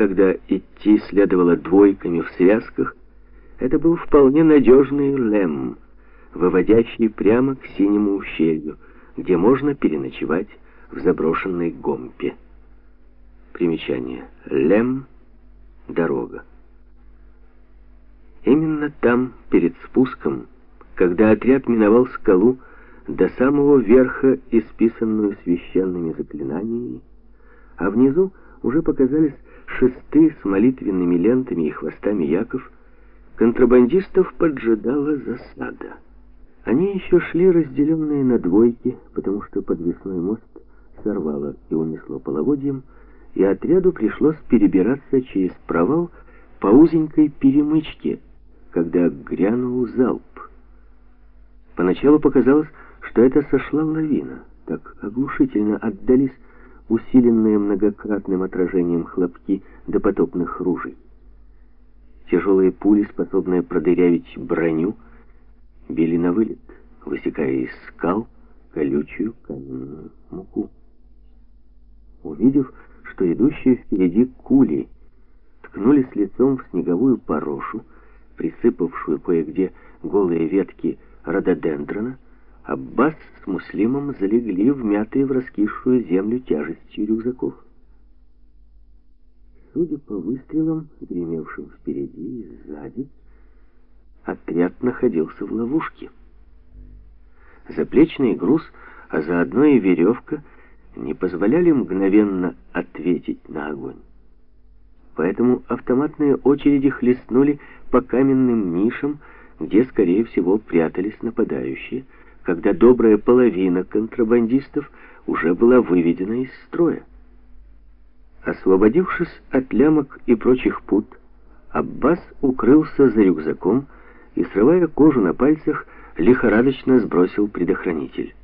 когда идти следовало двойками в связках, это был вполне надежный лем, выводящий прямо к синему ущелью, где можно переночевать в заброшенной гомпе. Примечание. Лем — дорога. Именно там, перед спуском, когда отряд миновал скалу, до самого верха, исписанную священными заклинаниями, а внизу уже показались шесты с молитвенными лентами и хвостами яков, контрабандистов поджидала засада. Они еще шли разделенные на двойки, потому что подвесной мост сорвало и унесло половодьем, и отряду пришлось перебираться через провал по узенькой перемычке, когда грянул залп. Поначалу показалось, что это сошла лавина. Так оглушительно отдались усиленные многократным отражением хлопки допотопных ружей. Тяжелые пули, способные продырявить броню, били на вылет, высекая из скал колючую каменную муку. Увидев, что идущие впереди кули ткнулись лицом в снеговую порошу, присыпавшую кое-где голые ветки рододендрона, Аббас с Муслимом залегли вмятые в раскисшую землю тяжестью рюкзаков. Судя по выстрелам, гремевшим впереди и сзади, отряд находился в ловушке. Заплечный груз, а заодно и веревка, не позволяли мгновенно ответить на огонь. Поэтому автоматные очереди хлестнули по каменным нишам, где, скорее всего, прятались нападающие, когда добрая половина контрабандистов уже была выведена из строя. Освободившись от лямок и прочих пут, Аббас укрылся за рюкзаком и, срывая кожу на пальцах, лихорадочно сбросил предохранитель.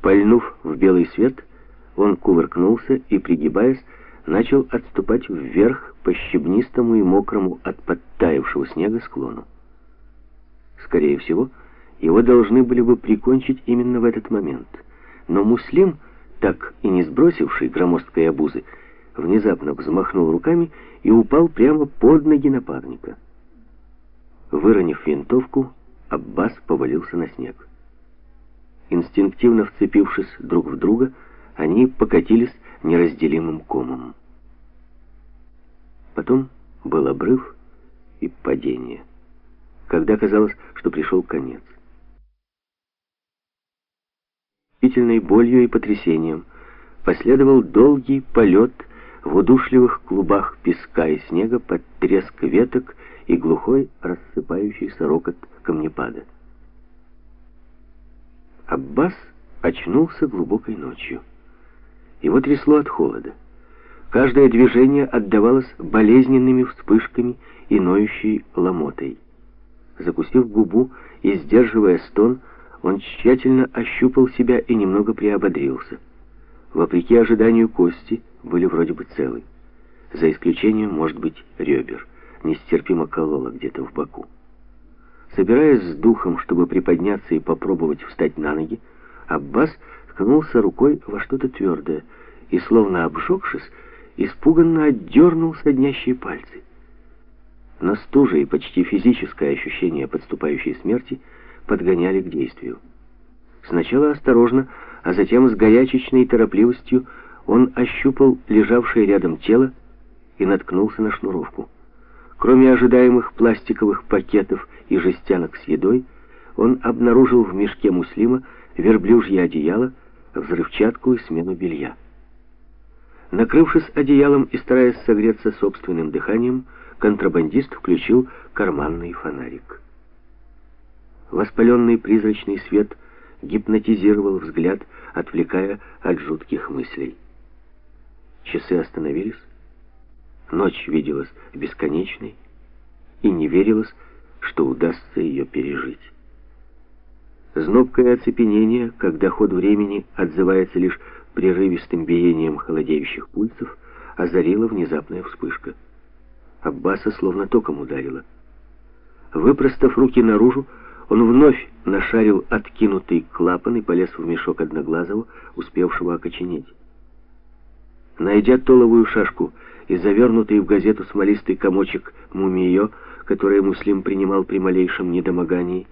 Пальнув в белый свет, он кувыркнулся и, пригибаясь, начал отступать вверх по щебнистому и мокрому от подтаявшего снега склону. Скорее всего, его должны были бы прикончить именно в этот момент. Но Муслим, так и не сбросивший громоздкой обузы, внезапно взмахнул руками и упал прямо под ноги напарника. Выронив винтовку, Аббас повалился на снег. Инстинктивно вцепившись друг в друга, они покатились неразделимым комом. Потом был обрыв и падение, когда казалось, что пришел конец. Мучительной болью и потрясением последовал долгий полет в удушливых клубах песка и снега под треск веток и глухой рассыпающийся рокот камнепада. Аббас очнулся глубокой ночью. Его трясло от холода. Каждое движение отдавалось болезненными вспышками и ноющей ломотой. Закусив губу и сдерживая стон, он тщательно ощупал себя и немного приободрился. Вопреки ожиданию кости были вроде бы целы. За исключением, может быть, ребер. Нестерпимо кололо где-то в боку. Собираясь с духом, чтобы приподняться и попробовать встать на ноги, Аббас ткнулся рукой во что-то твердое и, словно обжегшись, испуганно отдернул соднящие пальцы. Но стужа и почти физическое ощущение подступающей смерти — подгоняли к действию. Сначала осторожно, а затем с горячечной торопливостью он ощупал лежавшее рядом тело и наткнулся на шнуровку. Кроме ожидаемых пластиковых пакетов и жестянок с едой, он обнаружил в мешке муслима верблюжье одеяло, взрывчатку и смену белья. Накрывшись одеялом и стараясь согреться собственным дыханием, контрабандист включил карманный фонарик. Воспаленный призрачный свет гипнотизировал взгляд, отвлекая от жутких мыслей. Часы остановились, ночь виделась бесконечной, и не верилось, что удастся ее пережить. Знобкое оцепенение, когда ход времени отзывается лишь прерывистым биением холодеющих пульсов, озарила внезапная вспышка. Аббаса словно током ударила. Выпростав руки наружу, он вновь нашарил откинутый клапан и полез в мешок Одноглазого, успевшего окоченеть. Найдя толовую шашку и завернутый в газету смолистый комочек мумиё, которое Муслим принимал при малейшем недомогании,